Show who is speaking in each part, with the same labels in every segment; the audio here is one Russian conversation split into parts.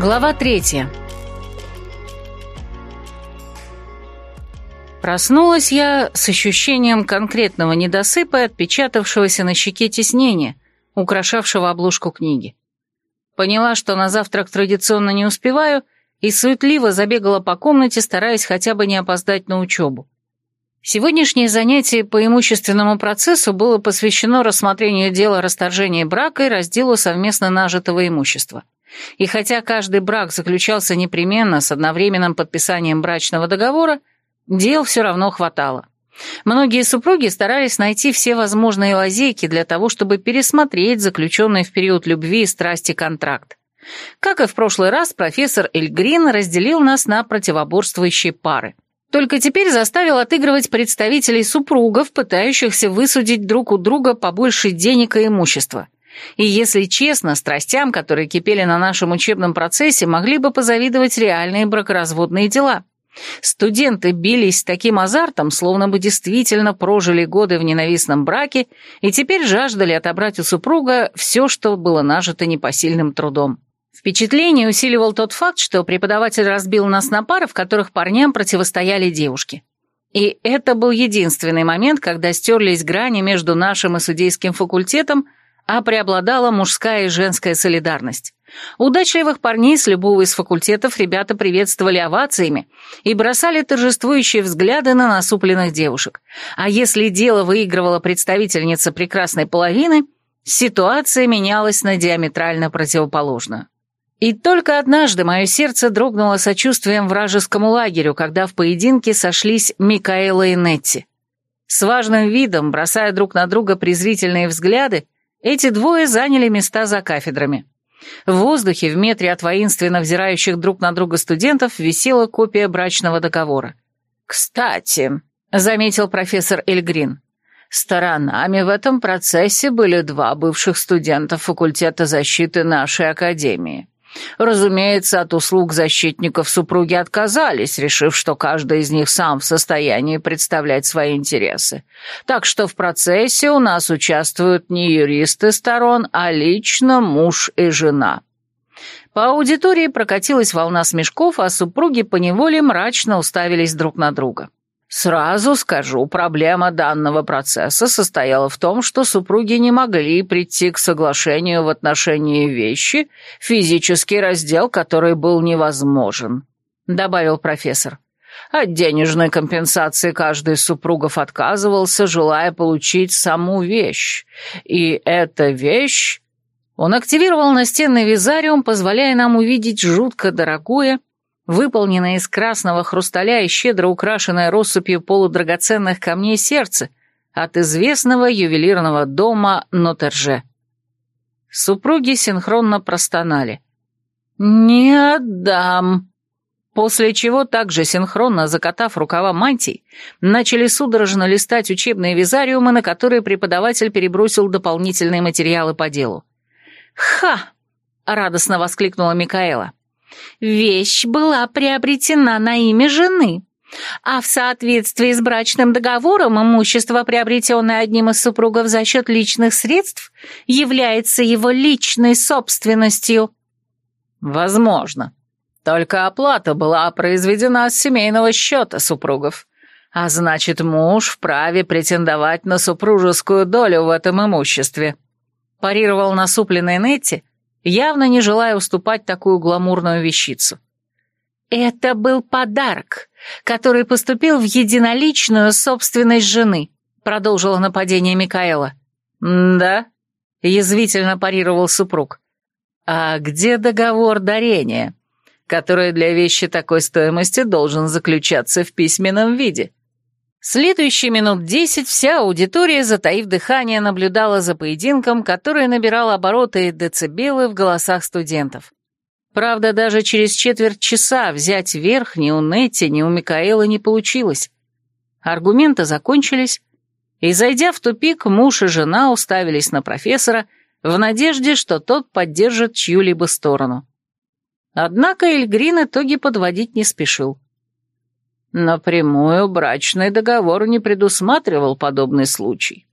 Speaker 1: Глава третья. Проснулась я с ощущением конкретного недосыпа, отпечатавшегося на щеке теснения, украшавшего обложку книги. Поняла, что на завтрак традиционно не успеваю, и суетливо забегала по комнате, стараясь хотя бы не опоздать на учебу. Сегодняшнее занятие по имущественному процессу было посвящено рассмотрению дела расторжения брака и разделу совместно нажитого имущества. И хотя каждый брак заключался непременно с одновременным подписанием брачного договора, дел все равно хватало. Многие супруги старались найти все возможные лазейки для того, чтобы пересмотреть заключенный в период любви и страсти контракт. Как и в прошлый раз, профессор Эльгрин разделил нас на противоборствующие пары. Только теперь заставил отыгрывать представителей супругов, пытающихся высудить друг у друга побольше денег и имущества. И если честно, страстям, которые кипели на нашем учебном процессе, могли бы позавидовать реальные бракоразводные дела. Студенты бились с таким азартом, словно бы действительно прожили годы в ненавистном браке и теперь жаждали отобрать у супруга все, что было нажито непосильным трудом. Впечатление усиливал тот факт, что преподаватель разбил нас на пары, в которых парням противостояли девушки. И это был единственный момент, когда стерлись грани между нашим и судейским факультетом, а преобладала мужская и женская солидарность. Удачливых парней с любого из факультетов ребята приветствовали овациями и бросали торжествующие взгляды на насупленных девушек. А если дело выигрывала представительница прекрасной половины, ситуация менялась на диаметрально противоположную. И только однажды мое сердце дрогнуло сочувствием вражескому лагерю, когда в поединке сошлись Микаэла и Нетти. С важным видом, бросая друг на друга презрительные взгляды, эти двое заняли места за кафедрами. В воздухе, в метре от воинственно взирающих друг на друга студентов, висела копия брачного договора. «Кстати», — заметил профессор Эльгрин, «сторонами в этом процессе были два бывших студента факультета защиты нашей академии. Разумеется, от услуг защитников супруги отказались, решив, что каждый из них сам в состоянии представлять свои интересы. Так что в процессе у нас участвуют не юристы сторон, а лично муж и жена. По аудитории прокатилась волна смешков, а супруги поневоле мрачно уставились друг на друга. Сразу скажу, проблема данного процесса состояла в том, что супруги не могли прийти к соглашению в отношении вещи, физический раздел который был невозможен, добавил профессор. От денежной компенсации каждый из супругов отказывался, желая получить саму вещь. И эта вещь... Он активировал настенный визариум, позволяя нам увидеть жутко дорогое, выполненное из красного хрусталя и щедро украшенное россыпью полудрагоценных камней сердце от известного ювелирного дома Нотерже. Супруги синхронно простонали. «Не отдам!» После чего, также синхронно закатав рукава мантий, начали судорожно листать учебные визариумы, на которые преподаватель перебросил дополнительные материалы по делу. «Ха!» — радостно воскликнула Микаэла. Вещь была приобретена на имя жены, а в соответствии с брачным договором имущество, приобретенное одним из супругов за счет личных средств, является его личной собственностью. Возможно. Только оплата была произведена с семейного счета супругов. А значит, муж вправе претендовать на супружескую долю в этом имуществе. Парировал насупленный Нетти, явно не желая уступать такую гламурную вещицу. «Это был подарок, который поступил в единоличную собственность жены», продолжила нападение Микаэла. «Да?» — язвительно парировал супруг. «А где договор дарения, который для вещи такой стоимости должен заключаться в письменном виде?» Следующие минут десять вся аудитория, затаив дыхание, наблюдала за поединком, который набирал обороты и децибелы в голосах студентов. Правда, даже через четверть часа взять верх ни у Нетти, ни у Микаэла не получилось. Аргументы закончились, и, зайдя в тупик, муж и жена уставились на профессора в надежде, что тот поддержит чью-либо сторону. Однако Эльгрин итоги подводить не спешил. Напрямую брачный договор не предусматривал подобный случай.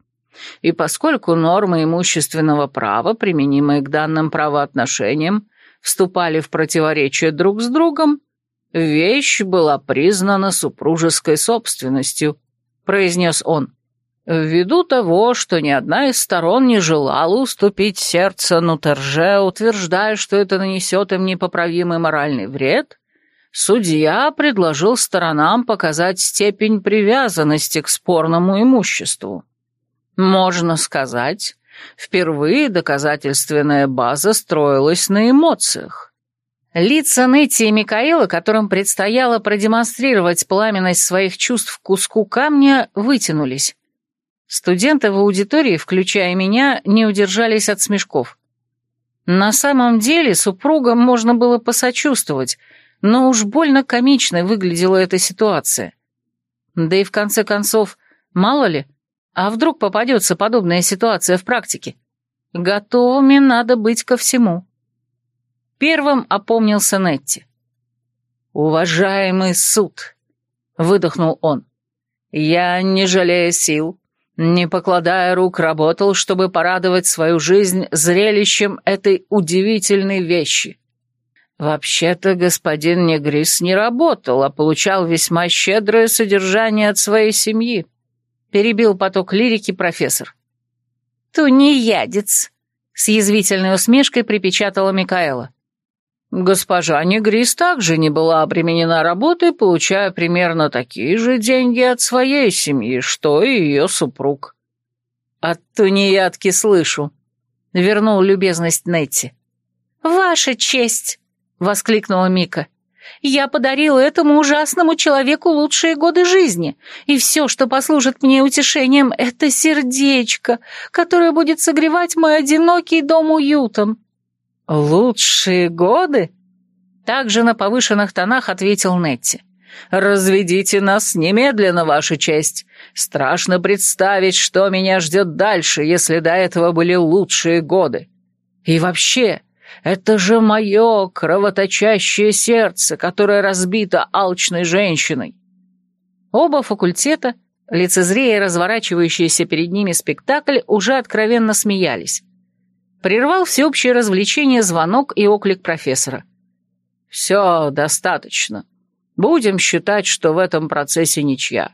Speaker 1: И поскольку нормы имущественного права, применимые к данным правоотношениям, вступали в противоречие друг с другом, вещь была признана супружеской собственностью, произнес он, ввиду того, что ни одна из сторон не желала уступить сердце Нутерже, утверждая, что это нанесет им непоправимый моральный вред, судья предложил сторонам показать степень привязанности к спорному имуществу. Можно сказать, впервые доказательственная база строилась на эмоциях. Лица Нетти и Микаэла, которым предстояло продемонстрировать пламенность своих чувств куску камня, вытянулись. Студенты в аудитории, включая меня, не удержались от смешков. На самом деле супругам можно было посочувствовать, но уж больно комичной выглядела эта ситуация. Да и в конце концов, мало ли, а вдруг попадется подобная ситуация в практике? Готовыми надо быть ко всему. Первым опомнился Нетти. «Уважаемый суд!» — выдохнул он. «Я, не жалея сил, не покладая рук, работал, чтобы порадовать свою жизнь зрелищем этой удивительной вещи. Вообще-то господин Негрис не работал, а получал весьма щедрое содержание от своей семьи», — перебил поток лирики профессор. «Тунеядец», — с язвительной усмешкой припечатала Микаэла. Госпожа Негрис также не была обременена работой, получая примерно такие же деньги от своей семьи, что и ее супруг. «От тунеядки слышу», — вернул любезность Нетти. «Ваша честь!» — воскликнула Мика. «Я подарила этому ужасному человеку лучшие годы жизни, и все, что послужит мне утешением, — это сердечко, которое будет согревать мой одинокий дом уютом». «Лучшие годы?» Также на повышенных тонах ответил Нетти. «Разведите нас немедленно, Ваша честь. Страшно представить, что меня ждет дальше, если до этого были лучшие годы. И вообще, это же мое кровоточащее сердце, которое разбито алчной женщиной». Оба факультета, лицезрея разворачивающийся перед ними спектакль, уже откровенно смеялись. Прервал всеобщее развлечение звонок и оклик профессора. «Все достаточно. Будем считать, что в этом процессе ничья.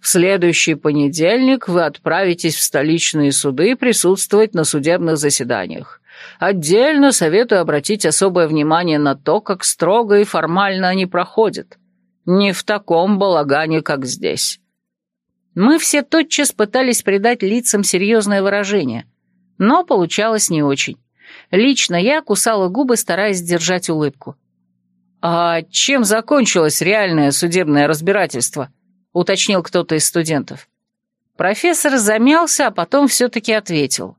Speaker 1: В следующий понедельник вы отправитесь в столичные суды присутствовать на судебных заседаниях. Отдельно советую обратить особое внимание на то, как строго и формально они проходят. Не в таком балагане, как здесь». Мы все тотчас пытались придать лицам серьезное выражение – но получалось не очень. Лично я кусала губы, стараясь сдержать улыбку. «А чем закончилось реальное судебное разбирательство?» — уточнил кто-то из студентов. Профессор замялся, а потом все-таки ответил.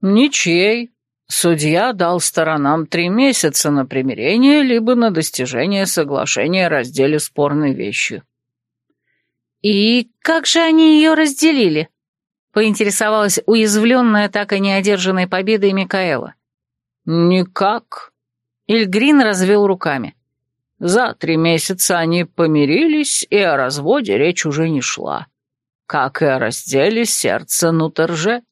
Speaker 1: «Ничей. Судья дал сторонам три месяца на примирение либо на достижение соглашения о разделе спорной вещи». «И как же они ее разделили?» поинтересовалась уязвленная так и неодержанной победой Микаэла. «Никак». Ильгрин развел руками. За три месяца они помирились, и о разводе речь уже не шла. Как и о разделе сердца Нутерже.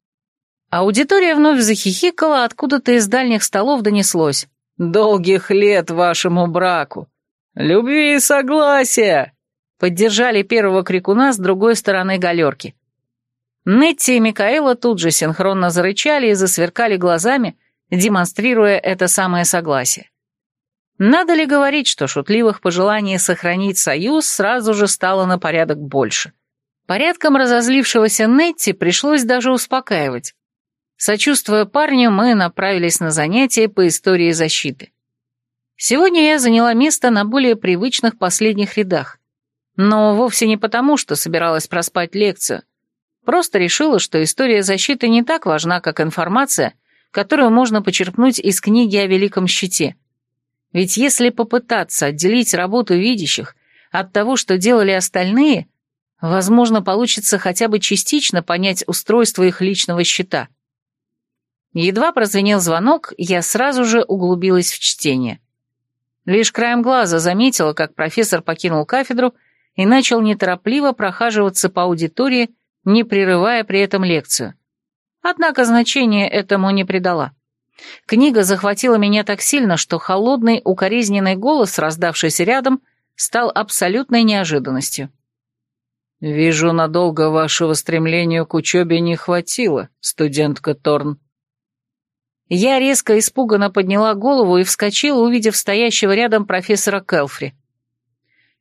Speaker 1: Аудитория вновь захихикала, откуда-то из дальних столов донеслось. «Долгих лет вашему браку! Любви и согласия!» Поддержали первого крикуна с другой стороны галерки. Нетти и Микаэла тут же синхронно зарычали и засверкали глазами, демонстрируя это самое согласие. Надо ли говорить, что шутливых пожеланий сохранить союз сразу же стало на порядок больше? Порядком разозлившегося Нетти пришлось даже успокаивать. Сочувствуя парню, мы направились на занятия по истории защиты. Сегодня я заняла место на более привычных последних рядах. Но вовсе не потому, что собиралась проспать лекцию, Просто решила, что история защиты не так важна, как информация, которую можно почерпнуть из книги о Великом Щите. Ведь если попытаться отделить работу видящих от того, что делали остальные, возможно, получится хотя бы частично понять устройство их личного щита. Едва прозвенел звонок, я сразу же углубилась в чтение. Лишь краем глаза заметила, как профессор покинул кафедру и начал неторопливо прохаживаться по аудитории, не прерывая при этом лекцию. Однако значения этому не придала. Книга захватила меня так сильно, что холодный, укоризненный голос, раздавшийся рядом, стал абсолютной неожиданностью. «Вижу, надолго вашего стремления к учебе не хватило, студентка Торн». Я резко испуганно подняла голову и вскочила, увидев стоящего рядом профессора Келфри.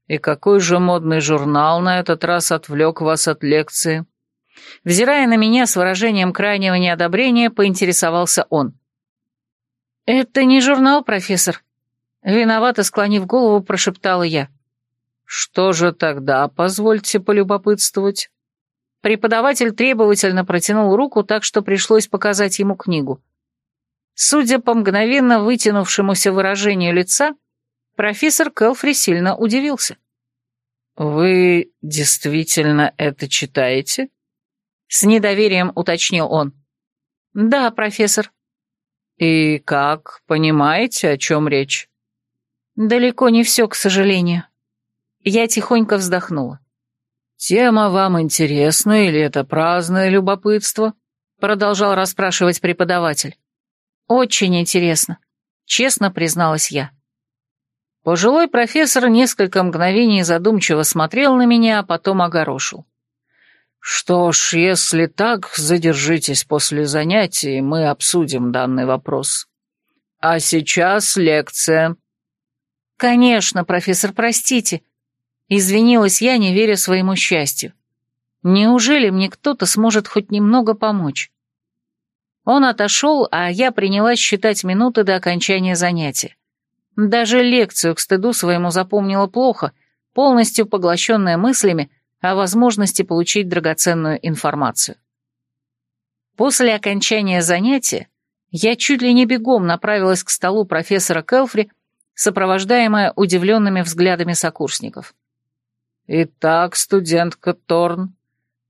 Speaker 1: «И какой же модный журнал на этот раз отвлек вас от лекции?» Взирая на меня с выражением крайнего неодобрения, поинтересовался он. «Это не журнал, профессор», — виновато склонив голову, прошептала я. «Что же тогда, позвольте полюбопытствовать?» Преподаватель требовательно протянул руку, так что пришлось показать ему книгу. Судя по мгновенно вытянувшемуся выражению лица, профессор Келфри сильно удивился. «Вы действительно это читаете?» С недоверием уточнил он. «Да, профессор». «И как, понимаете, о чем речь?» «Далеко не все, к сожалению». Я тихонько вздохнула. «Тема вам интересна или это праздное любопытство?» Продолжал расспрашивать преподаватель. «Очень интересно», — честно призналась я. Пожилой профессор несколько мгновений задумчиво смотрел на меня, а потом огорошил. «Что ж, если так, задержитесь после занятий, мы обсудим данный вопрос. А сейчас лекция». «Конечно, профессор, простите», — извинилась я, не веря своему счастью. «Неужели мне кто-то сможет хоть немного помочь?» Он отошел, а я принялась считать минуты до окончания занятия. Даже лекцию к стыду своему запомнила плохо, полностью поглощенная мыслями о возможности получить драгоценную информацию. После окончания занятия я чуть ли не бегом направилась к столу профессора Келфри, сопровождаемая удивленными взглядами сокурсников. «Итак, студентка Торн,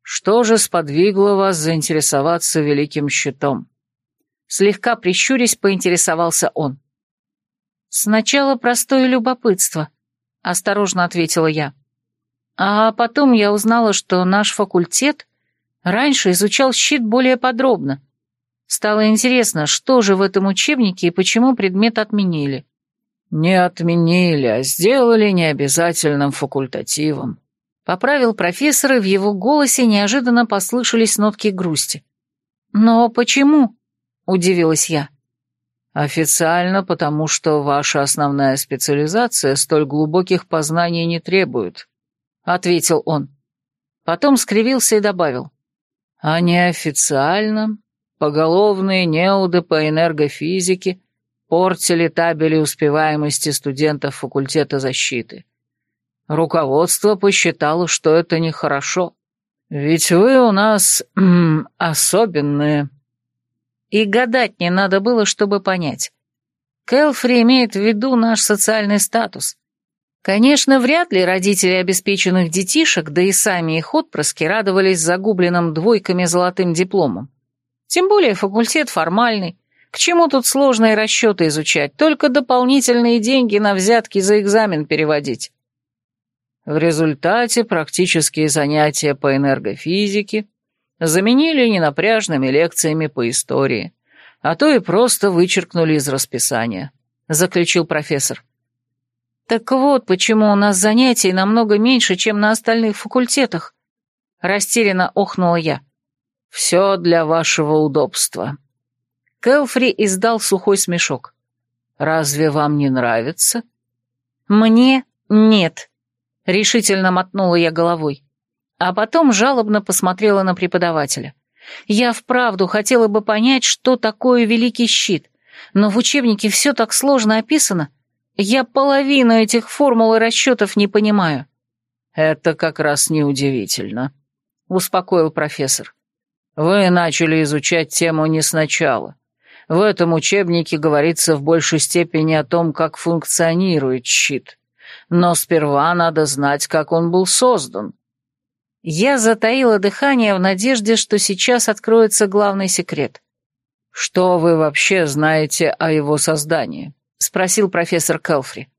Speaker 1: что же сподвигло вас заинтересоваться великим щитом?» Слегка прищурясь, поинтересовался он. «Сначала простое любопытство», — осторожно ответила я. А потом я узнала, что наш факультет раньше изучал щит более подробно. Стало интересно, что же в этом учебнике и почему предмет отменили. «Не отменили, а сделали необязательным факультативом», — поправил профессор, и в его голосе неожиданно послышались нотки грусти. «Но почему?» — удивилась я. «Официально, потому что ваша основная специализация столь глубоких познаний не требует», ответил он. Потом скривился и добавил. А неофициально поголовные неуды по энергофизике портили табели успеваемости студентов факультета защиты. Руководство посчитало, что это нехорошо. Ведь вы у нас особенные. И гадать не надо было, чтобы понять. Келфри имеет в виду наш социальный статус, Конечно, вряд ли родители обеспеченных детишек, да и сами их отпрыски радовались загубленным двойками золотым дипломом. Тем более факультет формальный. К чему тут сложные расчеты изучать, только дополнительные деньги на взятки за экзамен переводить. В результате практические занятия по энергофизике заменили ненапряжными лекциями по истории, а то и просто вычеркнули из расписания, заключил профессор. Так вот, почему у нас занятий намного меньше, чем на остальных факультетах. Растерянно охнула я. Все для вашего удобства. Келфри издал сухой смешок. Разве вам не нравится? Мне нет. Решительно мотнула я головой. А потом жалобно посмотрела на преподавателя. Я вправду хотела бы понять, что такое великий щит, но в учебнике все так сложно описано, я половину этих формул и расчетов не понимаю». «Это как раз неудивительно», — успокоил профессор. «Вы начали изучать тему не сначала. В этом учебнике говорится в большей степени о том, как функционирует щит. Но сперва надо знать, как он был создан». Я затаила дыхание в надежде, что сейчас откроется главный секрет. «Что вы вообще знаете о его создании?» — спросил профессор Келфри.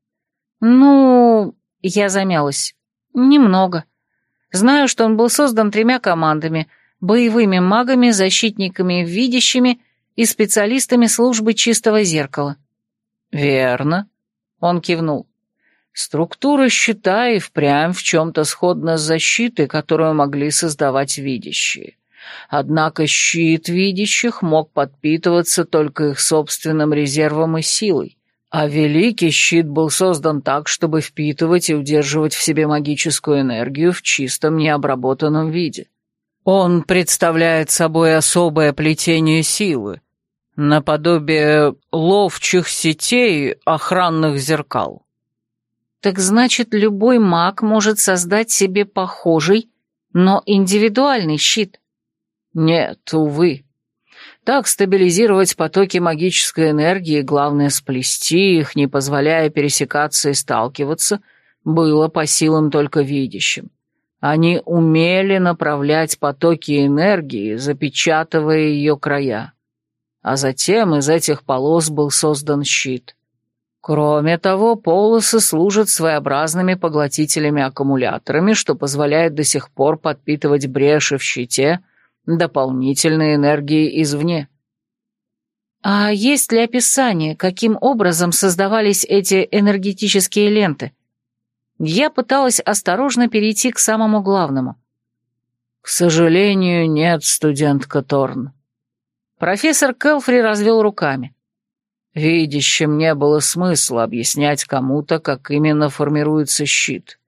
Speaker 1: «Ну...» — я замялась. «Немного. Знаю, что он был создан тремя командами — боевыми магами, защитниками видящими и специалистами службы чистого зеркала.
Speaker 2: «Верно», — он кивнул. «Структура щита и впрямь в чем-то сходна с защитой, которую могли создавать видящие. Однако щит видящих мог подпитываться только их собственным резервом и силой, а великий щит был создан так, чтобы впитывать и удерживать в себе магическую энергию в чистом необработанном виде. Он представляет собой особое плетение силы, наподобие ловчих сетей охранных зеркал.
Speaker 1: Так значит, любой маг может создать себе похожий, но индивидуальный щит?
Speaker 2: Нет, увы. Так стабилизировать потоки магической энергии, главное сплести их, не позволяя пересекаться и сталкиваться, было по силам только видящим. Они умели направлять потоки энергии, запечатывая ее края. А затем из этих полос был создан щит. Кроме того, полосы служат своеобразными поглотителями-аккумуляторами, что позволяет до сих пор подпитывать бреши в щите дополнительной энергии извне.
Speaker 1: А есть ли описание, каким образом создавались эти энергетические ленты? Я пыталась осторожно перейти к самому главному.
Speaker 2: К сожалению, нет, студентка Торн.
Speaker 1: Профессор Келфри развел руками.
Speaker 2: Видящим не было смысла объяснять кому-то, как именно формируется щит,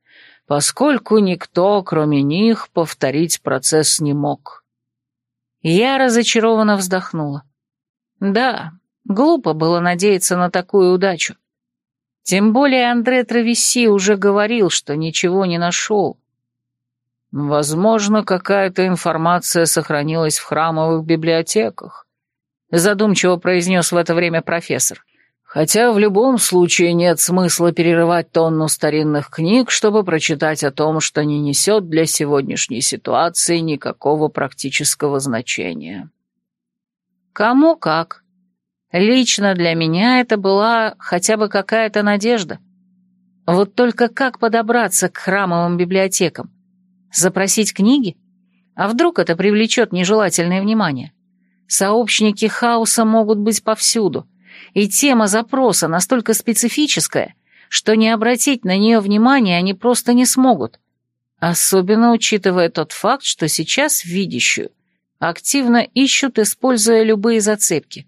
Speaker 2: поскольку никто, кроме них, повторить процесс не мог.
Speaker 1: Я разочарованно вздохнула. Да, глупо было надеяться на такую удачу. Тем более Андре Травеси уже говорил, что ничего не нашел.
Speaker 2: Возможно, какая-то информация сохранилась в храмовых библиотеках, задумчиво произнес в это время профессор. Хотя в любом случае нет смысла перерывать тонну старинных книг, чтобы прочитать о том, что не несет для сегодняшней ситуации никакого практического значения.
Speaker 1: Кому как. Лично для меня это была хотя бы какая-то надежда. Вот только как подобраться к храмовым библиотекам? Запросить книги? А вдруг это привлечет нежелательное внимание? Сообщники хаоса могут быть повсюду и тема запроса настолько специфическая, что не обратить на нее внимания они просто не смогут, особенно учитывая тот факт, что сейчас видящую активно ищут, используя любые зацепки.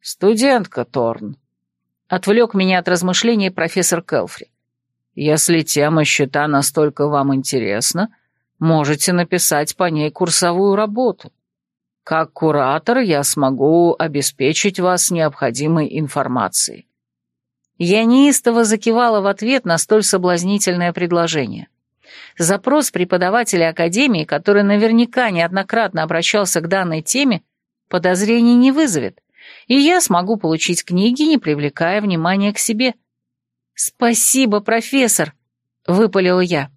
Speaker 2: «Студентка Торн», — отвлек меня от размышлений профессор Келфри. «Если тема счета настолько вам интересна, можете написать по ней курсовую работу. Как куратор я смогу обеспечить вас необходимой информацией».
Speaker 1: Я неистово закивала в ответ на столь соблазнительное предложение. Запрос преподавателя Академии, который наверняка неоднократно обращался к данной теме, подозрений не вызовет, и я смогу получить книги, не привлекая внимания к себе. «Спасибо, профессор!» — выпалила я.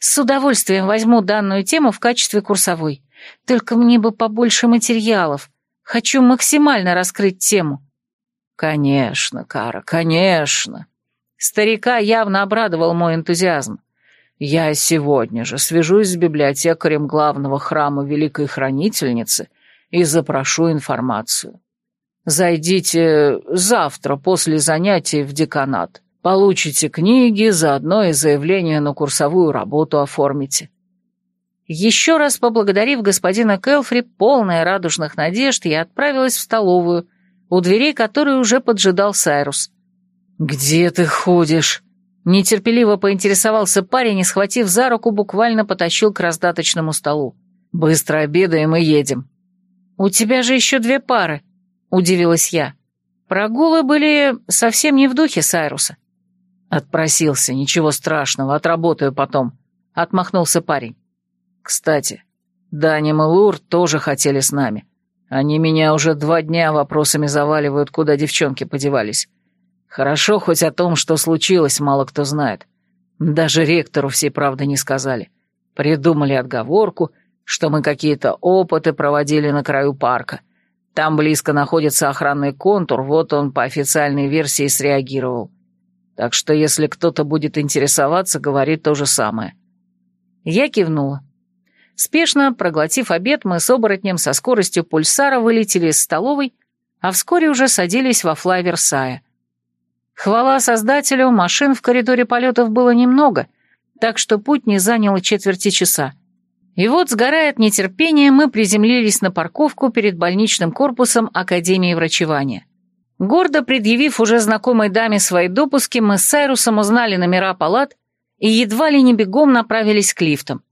Speaker 1: «С удовольствием возьму данную тему в качестве курсовой. Только мне бы побольше материалов. Хочу максимально раскрыть тему».
Speaker 2: «Конечно, Кара, конечно». Старика явно обрадовал мой энтузиазм. «Я сегодня же свяжусь с библиотекарем главного храма Великой Хранительницы и запрошу информацию. Зайдите завтра после занятий в деканат. Получите книги, заодно и заявление на курсовую работу оформите.
Speaker 1: Еще раз поблагодарив господина Келфри, полная радужных надежд, я отправилась в столовую, у дверей которой уже поджидал Сайрус.
Speaker 2: «Где ты ходишь?»
Speaker 1: Нетерпеливо поинтересовался парень и, схватив за руку, буквально потащил к раздаточному столу.
Speaker 2: «Быстро обедаем и едем».
Speaker 1: «У тебя же еще две пары», — удивилась я. Прогулы были совсем не в духе Сайруса.
Speaker 2: «Отпросился, ничего страшного, отработаю потом», — отмахнулся парень. Кстати, Даня и Лур тоже хотели с нами. Они меня уже два дня вопросами заваливают, куда девчонки подевались. Хорошо хоть о том, что случилось, мало кто знает. Даже ректору всей правды не сказали. Придумали отговорку, что мы какие-то опыты проводили на краю парка. Там близко находится охранный контур, вот он по официальной версии среагировал. Так что если кто-то будет интересоваться, говорит то же самое.
Speaker 1: Я кивнула. Спешно, проглотив обед, мы с оборотнем со скоростью пульсара вылетели из столовой, а вскоре уже садились во флай Версая. Хвала создателю, машин в коридоре полетов было немного, так что путь не занял четверти часа. И вот, сгорая от нетерпения, мы приземлились на парковку перед больничным корпусом Академии врачевания. Гордо предъявив уже знакомой даме свои допуски, мы с Сайрусом узнали номера палат и едва ли не бегом направились к лифтам.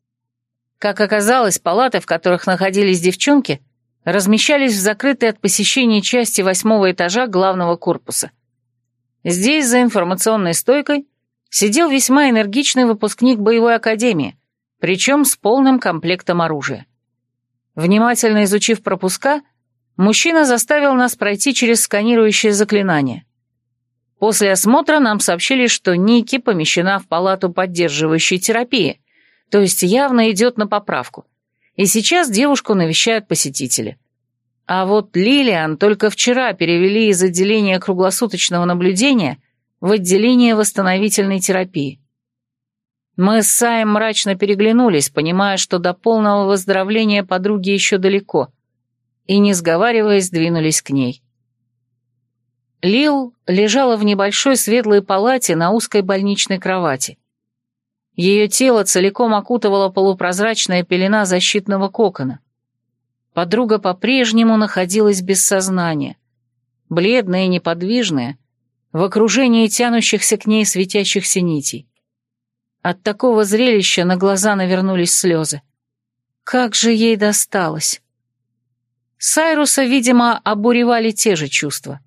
Speaker 1: Как оказалось, палаты, в которых находились девчонки, размещались в закрытой от посещения части восьмого этажа главного корпуса. Здесь, за информационной стойкой, сидел весьма энергичный выпускник боевой академии, причем с полным комплектом оружия. Внимательно изучив пропуска, мужчина заставил нас пройти через сканирующее заклинание. После осмотра нам сообщили, что Ники помещена в палату поддерживающей терапии, то есть явно идет на поправку. И сейчас девушку навещают посетители. А вот Лилиан только вчера перевели из отделения круглосуточного наблюдения в отделение восстановительной терапии. Мы с Саем мрачно переглянулись, понимая, что до полного выздоровления подруги еще далеко, и, не сговариваясь, двинулись к ней. Лил лежала в небольшой светлой палате на узкой больничной кровати. Ее тело целиком окутывала полупрозрачная пелена защитного кокона. Подруга по-прежнему находилась без сознания, бледная и неподвижная, в окружении тянущихся к ней светящихся нитей. От такого зрелища на глаза навернулись слезы. Как же ей досталось! Сайруса, видимо, обуревали те же чувства.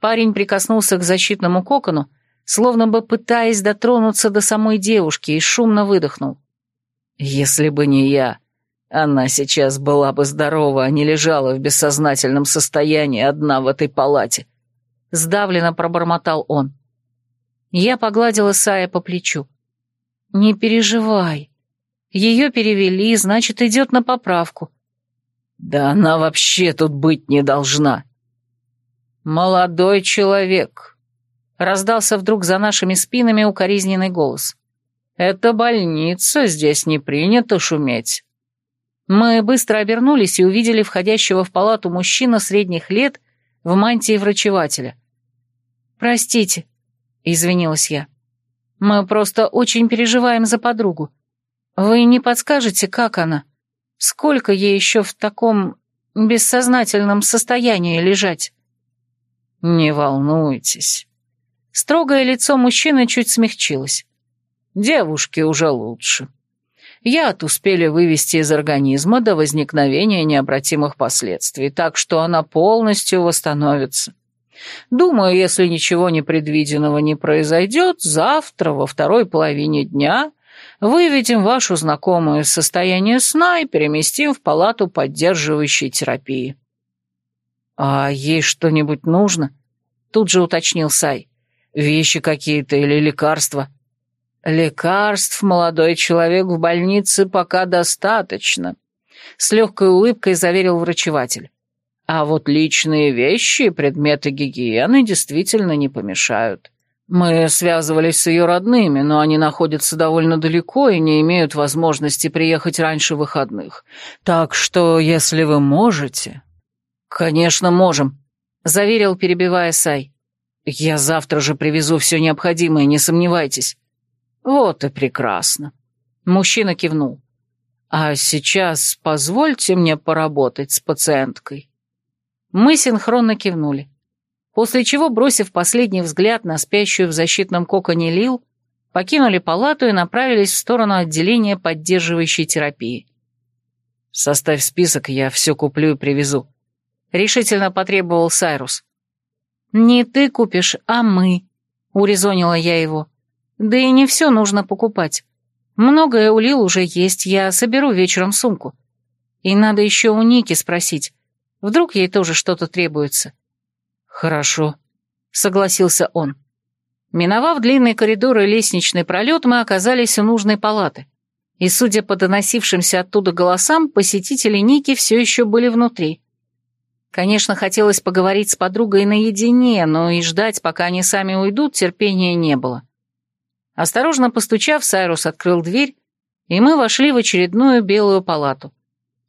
Speaker 1: Парень прикоснулся к защитному кокону, словно бы пытаясь дотронуться до самой девушки, и шумно выдохнул. «Если бы не я, она сейчас была бы здорова, а не лежала в бессознательном состоянии одна в этой палате», — сдавленно пробормотал он. Я погладила Сая по плечу. «Не переживай. Ее перевели, значит, идет на поправку». «Да она вообще тут быть не должна». «Молодой человек», Раздался вдруг за нашими спинами укоризненный голос. «Это больница, здесь не принято шуметь». Мы быстро обернулись и увидели входящего в палату мужчина средних лет в мантии врачевателя. «Простите», — извинилась я. «Мы просто очень переживаем за подругу. Вы не подскажете, как она? Сколько ей еще в таком бессознательном состоянии лежать?» «Не волнуйтесь», Строгое лицо мужчины чуть смягчилось. Девушке уже лучше. Яд успели вывести из организма до возникновения необратимых последствий, так что она полностью восстановится. Думаю, если ничего непредвиденного не произойдет, завтра во второй половине дня выведем вашу знакомую из состояния сна и переместим в палату поддерживающей терапии. «А ей что-нибудь нужно?» — тут же уточнил Сай. Вещи какие-то или лекарства?» «Лекарств, молодой человек, в больнице пока достаточно», — с легкой улыбкой заверил врачеватель. «А вот личные вещи и предметы гигиены действительно не помешают. Мы связывались с ее родными, но они находятся довольно далеко и не имеют возможности приехать раньше выходных. Так что, если вы можете...» «Конечно, можем», — заверил, перебивая Сай. «Я завтра же привезу все необходимое, не сомневайтесь». «Вот и прекрасно». Мужчина кивнул. «А сейчас позвольте мне поработать с пациенткой». Мы синхронно кивнули. После чего, бросив последний взгляд на спящую в защитном коконе Лил, покинули палату и направились в сторону отделения поддерживающей терапии. «Составь список, я все куплю и привезу», — решительно потребовал Сайрус. «Не ты купишь, а мы», — урезонила я его. «Да и не все нужно покупать. Многое у Лил уже есть, я соберу вечером сумку. И надо еще у Ники спросить. Вдруг ей тоже что-то требуется». «Хорошо», — согласился он. Миновав длинный коридор и лестничный пролет, мы оказались у нужной палаты. И, судя по доносившимся оттуда голосам, посетители Ники все еще были внутри. Конечно, хотелось поговорить с подругой наедине, но и ждать, пока они сами уйдут, терпения не было. Осторожно постучав, Сайрус открыл дверь и мы вошли в очередную белую палату.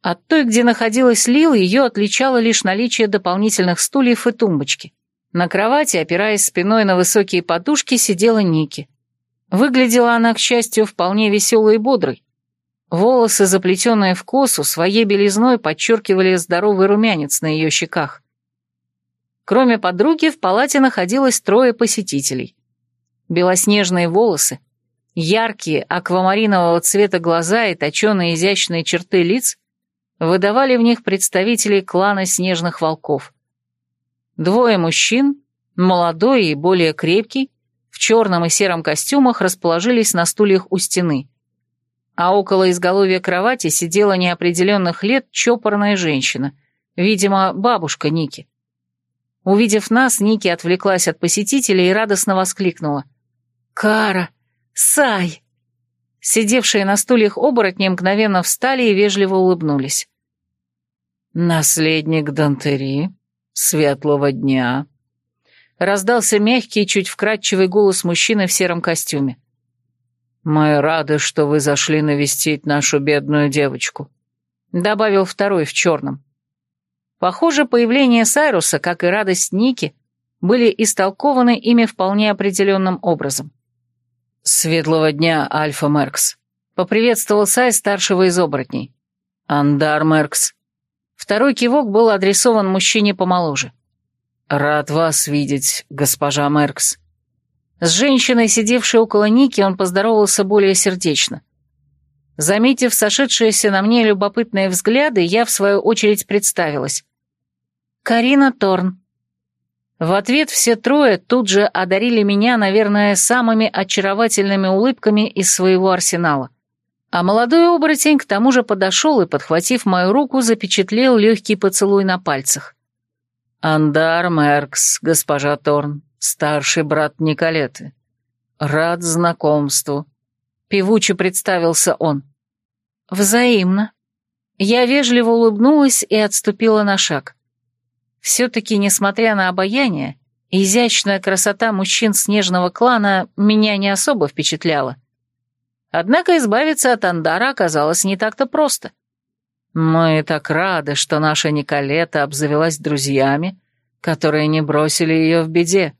Speaker 1: От той, где находилась Лил, ее отличало лишь наличие дополнительных стульев и тумбочки. На кровати, опираясь спиной на высокие подушки, сидела Ники. Выглядела она, к счастью, вполне веселой и бодрой. Волосы, заплетенные в косу, своей белизной подчеркивали здоровый румянец на ее щеках. Кроме подруги, в палате находилось трое посетителей. Белоснежные волосы, яркие аквамаринового цвета глаза и точеные изящные черты лиц выдавали в них представителей клана снежных волков. Двое мужчин, молодой и более крепкий, в черном и сером костюмах расположились на стульях у стены. А около изголовья кровати сидела неопределенных лет чопорная женщина, видимо, бабушка Ники. Увидев нас, Ники отвлеклась от посетителей и радостно воскликнула. «Кара! Сай!» Сидевшие на стульях оборотни мгновенно встали и вежливо улыбнулись. «Наследник Дантери, светлого дня!» Раздался мягкий, чуть вкрадчивый голос мужчины в сером костюме. «Мы рады, что вы зашли навестить нашу бедную девочку», — добавил второй в черном. Похоже, появление Сайруса, как и радость Ники, были истолкованы ими вполне определенным образом. «Светлого дня, Альфа Меркс», — поприветствовал Сай старшего из оборотней. «Андар Меркс». Второй кивок был адресован мужчине помоложе. «Рад вас видеть, госпожа Меркс». С женщиной, сидевшей около Ники, он поздоровался более сердечно. Заметив сошедшиеся на мне любопытные взгляды, я, в свою очередь, представилась. «Карина Торн». В ответ все трое тут же одарили меня, наверное, самыми очаровательными улыбками из своего арсенала. А молодой оборотень к тому же подошел и, подхватив мою руку, запечатлел легкий поцелуй на пальцах. «Андар Меркс, госпожа Торн, старший брат Николеты. Рад знакомству», — певуче представился он. «Взаимно». Я вежливо улыбнулась и отступила на шаг. Все-таки, несмотря на обаяние, изящная красота мужчин снежного клана меня не особо впечатляла. Однако избавиться от Андара оказалось не так-то просто. Мы так рады, что наша Николета обзавелась друзьями, которые не бросили ее в беде,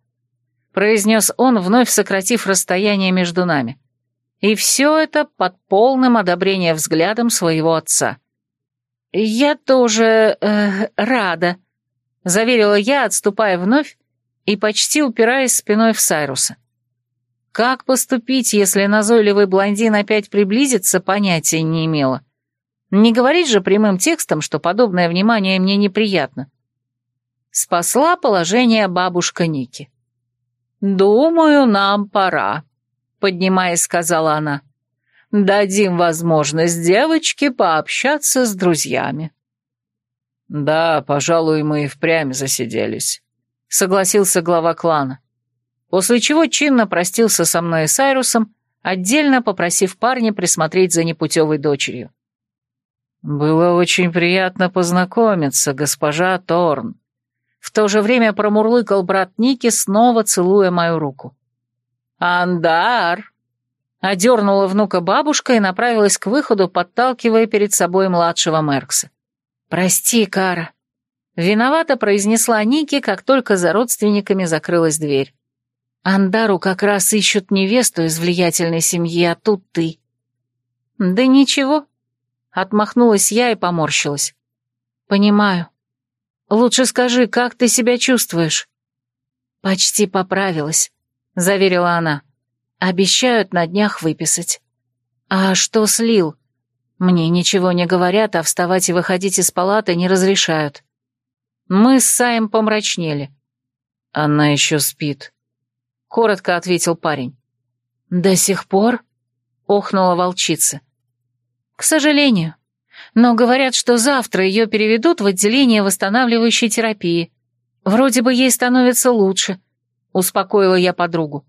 Speaker 1: произнес он, вновь сократив расстояние между нами. И все это под полным одобрением взглядом своего отца. «Я тоже э, рада», — заверила я, отступая вновь и почти упираясь спиной в Сайруса. Как поступить, если назойливый блондин опять приблизится, понятия не имела. Не говорить же прямым текстом, что подобное внимание мне неприятно. Спасла положение бабушка Ники. «Думаю, нам пора», — поднимаясь, сказала она. «Дадим возможность девочке пообщаться с друзьями». «Да, пожалуй, мы и впрямь засиделись», — согласился глава клана. После чего чинно простился со мной и Сайрусом, отдельно попросив парня присмотреть за непутевой дочерью. «Было очень приятно познакомиться, госпожа Торн», в то же время промурлыкал брат Ники, снова целуя мою руку. «Андар!» Одернула внука бабушка и направилась к выходу, подталкивая перед собой младшего Меркса. «Прости, Кара». Виновато произнесла Ники, как только за родственниками закрылась дверь. «Андару как раз ищут невесту из влиятельной семьи, а тут ты». «Да ничего», — отмахнулась я и поморщилась. «Понимаю. Лучше скажи, как ты себя чувствуешь?» «Почти поправилась», — заверила она. «Обещают на днях выписать». «А что слил?» Мне ничего не говорят, а вставать и выходить из палаты не разрешают. Мы с Саем помрачнели. Она еще спит. Коротко ответил парень. До сих пор? Охнула волчица. К сожалению. Но говорят, что завтра ее переведут в отделение восстанавливающей терапии. Вроде бы ей становится лучше. Успокоила я подругу.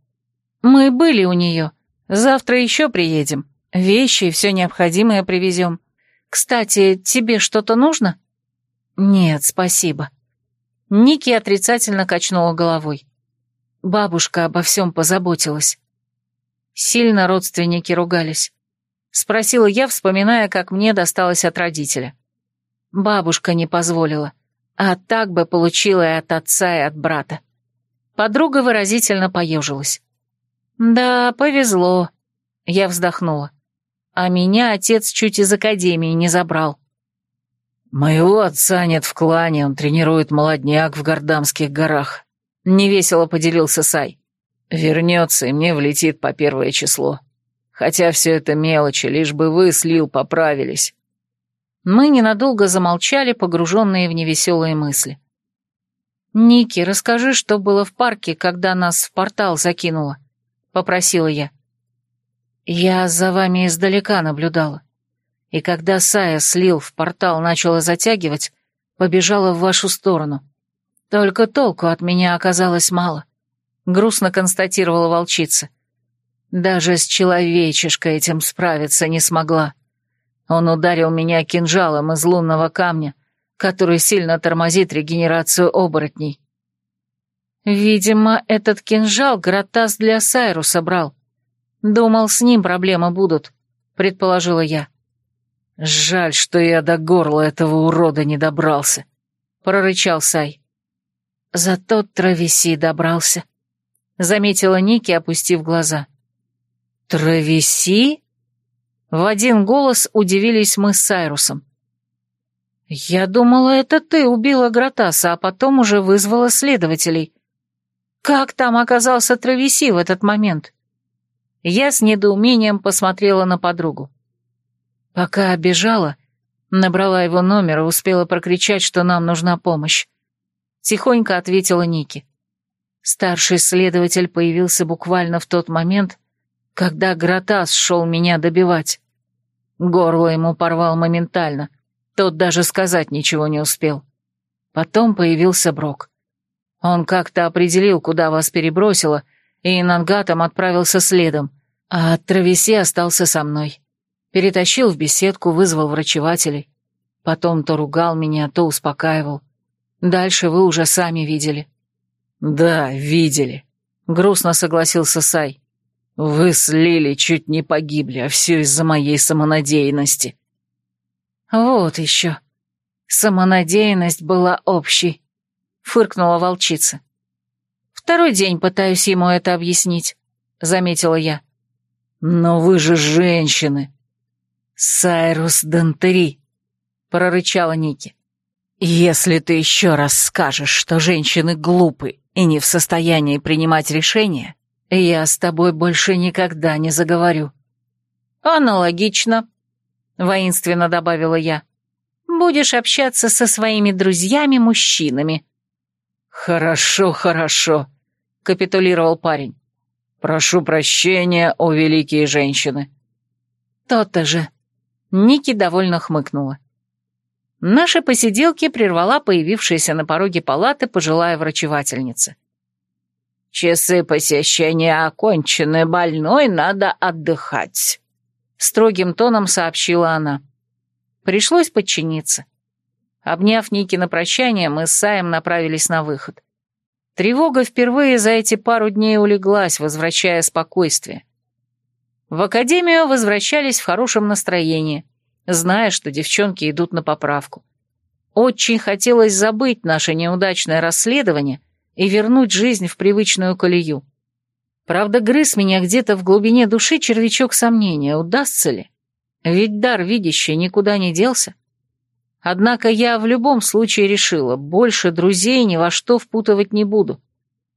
Speaker 1: Мы были у нее. Завтра еще приедем. Вещи и все необходимое привезем. Кстати, тебе что-то нужно?» «Нет, спасибо». Ники отрицательно качнула головой. Бабушка обо всем позаботилась. Сильно родственники ругались. — спросила я, вспоминая, как мне досталось от родителя. Бабушка не позволила, а так бы получила и от отца, и от брата. Подруга выразительно поежилась. «Да, повезло», — я вздохнула. «А меня отец чуть из академии не забрал».
Speaker 2: «Моего отца нет в клане, он тренирует молодняк в Гордамских горах», — невесело поделился Сай. «Вернется, и мне влетит по первое число. Хотя все это мелочи, лишь бы вы с Лил поправились».
Speaker 1: Мы ненадолго замолчали, погруженные в невеселые мысли. «Ники, расскажи, что было в парке, когда нас в портал закинуло», — попросила я. «Я за вами издалека наблюдала и когда Сая слил в портал начала затягивать, побежала в вашу сторону. Только толку от меня оказалось мало. Грустно констатировала волчица. Даже с человечишкой этим справиться не смогла. Он ударил меня кинжалом из лунного камня, который сильно тормозит регенерацию оборотней. Видимо, этот кинжал Гратас для Сайруса брал. Думал, с ним проблемы будут, предположила я.
Speaker 2: «Жаль, что я до горла этого урода не добрался», — прорычал Сай.
Speaker 1: «Зато Травеси добрался», — заметила Ники, опустив глаза.
Speaker 2: «Травеси?» В один голос удивились мы с Сайрусом.
Speaker 1: «Я думала, это ты убила Гратаса, а потом уже вызвала следователей. Как там оказался Травеси в этот момент?» Я с недоумением посмотрела на подругу. Пока бежала, набрала его номер и успела прокричать, что нам нужна помощь. Тихонько ответила Ники. Старший следователь появился буквально в тот момент, когда Гратас шел меня добивать. Горло ему порвал моментально, тот даже сказать ничего не успел. Потом появился Брок. Он как-то определил, куда вас перебросило, и Нангатом отправился следом, а Травеси остался со мной. Перетащил в беседку, вызвал врачевателей. Потом то ругал меня, то успокаивал. Дальше вы уже сами видели».
Speaker 2: «Да, видели», — грустно согласился Сай. «Вы с Лили чуть не погибли, а все из-за моей самонадеянности».
Speaker 1: «Вот еще. Самонадеянность была общей», — фыркнула волчица. «Второй день пытаюсь ему это объяснить», — заметила я.
Speaker 2: «Но вы же женщины»,
Speaker 1: «Сайрус Дантери», — прорычала Ники. «Если ты еще раз скажешь, что женщины глупы и не в состоянии принимать решения, я с тобой больше никогда не заговорю». «Аналогично», — воинственно добавила я. «Будешь общаться со своими друзьями-мужчинами».
Speaker 2: «Хорошо, хорошо», — капитулировал парень. «Прошу прощения, о великие женщины».
Speaker 1: «То-то же», Ники довольно хмыкнула. Наши посиделки прервала появившаяся на пороге палаты пожилая врачевательница. «Часы посещения окончены, больной надо отдыхать», — строгим тоном сообщила она. Пришлось подчиниться. Обняв Ники на прощание, мы с Саем направились на выход. Тревога впервые за эти пару дней улеглась, возвращая спокойствие. В академию возвращались в хорошем настроении, зная, что девчонки идут на поправку. Очень хотелось забыть наше неудачное расследование и вернуть жизнь в привычную колею. Правда, грыз меня где-то в глубине души червячок сомнения, удастся ли? Ведь дар видящий никуда не делся. Однако я в любом случае решила, больше друзей ни во что впутывать не буду.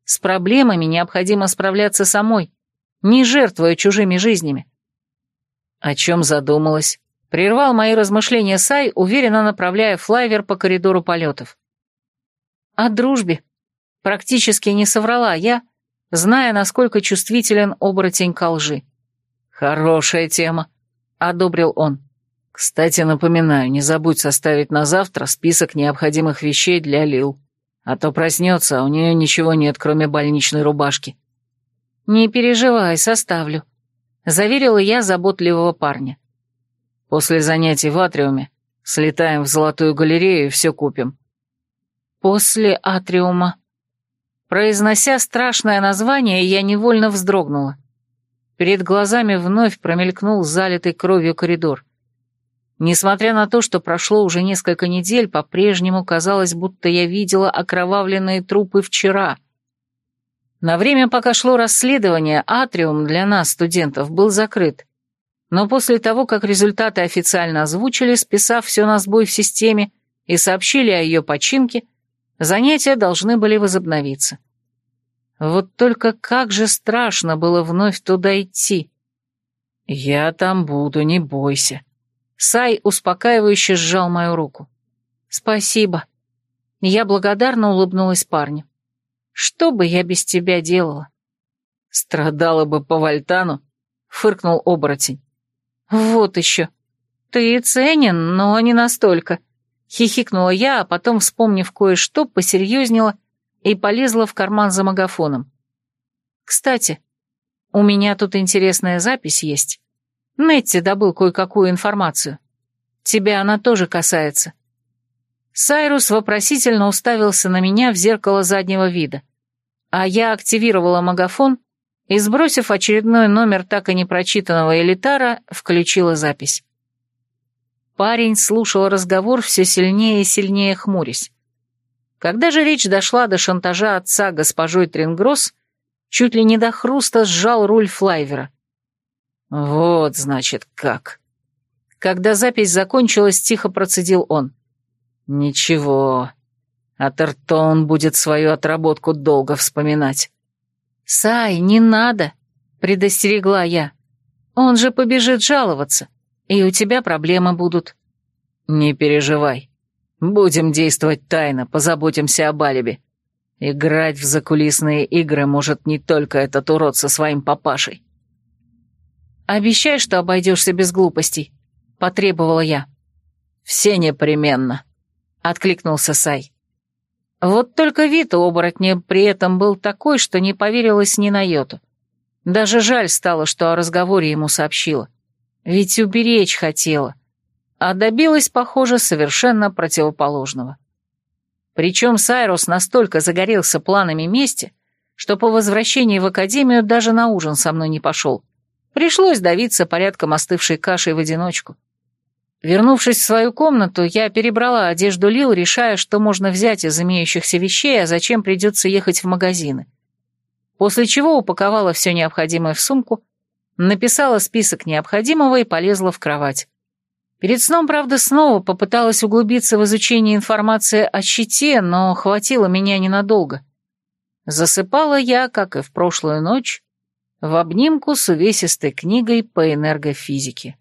Speaker 1: С проблемами необходимо справляться самой не жертвуя чужими жизнями. О чем задумалась? Прервал мои размышления Сай, уверенно направляя флайвер по коридору полетов. О дружбе. Практически не соврала я, зная, насколько чувствителен оборотень ко лжи. «Хорошая тема», — одобрил он. «Кстати, напоминаю, не забудь составить на завтра список необходимых вещей для Лил, а то проснется, а у нее ничего нет, кроме больничной рубашки». «Не переживай, составлю», — заверила я заботливого парня. «После занятий в Атриуме слетаем в Золотую галерею и все купим». «После Атриума». Произнося страшное название, я невольно вздрогнула. перед глазами вновь промелькнул залитый кровью коридор. Несмотря на то, что прошло уже несколько недель, по-прежнему казалось, будто я видела окровавленные трупы вчера. На время, пока шло расследование, атриум для нас, студентов, был закрыт. Но после того, как результаты официально озвучили, списав все на сбой в системе и сообщили о ее починке, занятия должны были возобновиться. Вот только как же страшно было вновь туда идти. «Я там буду, не бойся», Сай успокаивающе сжал мою руку. «Спасибо». Я благодарно улыбнулась парню. «Что бы я без тебя делала?»
Speaker 2: «Страдала бы по Вальтану», — фыркнул оборотень.
Speaker 1: «Вот еще. Ты ценен, но не настолько», — хихикнула я, а потом, вспомнив кое-что, посерьезнела и полезла в карман за магафоном. «Кстати, у меня тут интересная запись есть. Нетти добыл кое-какую информацию. Тебя она тоже касается». Сайрус вопросительно уставился на меня в зеркало заднего вида, а я активировала магафон и, сбросив очередной номер так и не прочитанного элитара, включила запись. Парень слушал разговор все сильнее и сильнее хмурясь. Когда же речь дошла до шантажа отца госпожой Трингросс, чуть ли не до хруста сжал руль флайвера.
Speaker 2: «Вот, значит, как».
Speaker 1: Когда запись закончилась, тихо процедил он.
Speaker 2: «Ничего, а Тертон будет свою отработку долго вспоминать».
Speaker 1: «Сай, не надо», — предостерегла я. «Он же побежит жаловаться, и у тебя проблемы будут».
Speaker 2: «Не переживай. Будем действовать тайно, позаботимся об алиби. Играть в закулисные игры может не только этот урод со своим папашей».
Speaker 1: «Обещай, что обойдешься без глупостей», — потребовала я.
Speaker 2: «Все непременно», — откликнулся Сай.
Speaker 1: Вот только вид у оборотня при этом был такой, что не поверилась ни на йоту. Даже жаль стало, что о разговоре ему сообщила. Ведь уберечь хотела. А добилась, похоже, совершенно противоположного. Причем Сайрус настолько загорелся планами мести, что по возвращении в академию даже на ужин со мной не пошел. Пришлось давиться порядком остывшей кашей в одиночку. Вернувшись в свою комнату, я перебрала одежду Лил, решая, что можно взять из имеющихся вещей, а зачем придется ехать в магазины. После чего упаковала все необходимое в сумку, написала список необходимого и полезла в кровать. Перед сном, правда, снова попыталась углубиться в изучение информации о щите, но хватило меня ненадолго. Засыпала я, как и в прошлую ночь, в обнимку с увесистой книгой по энергофизике.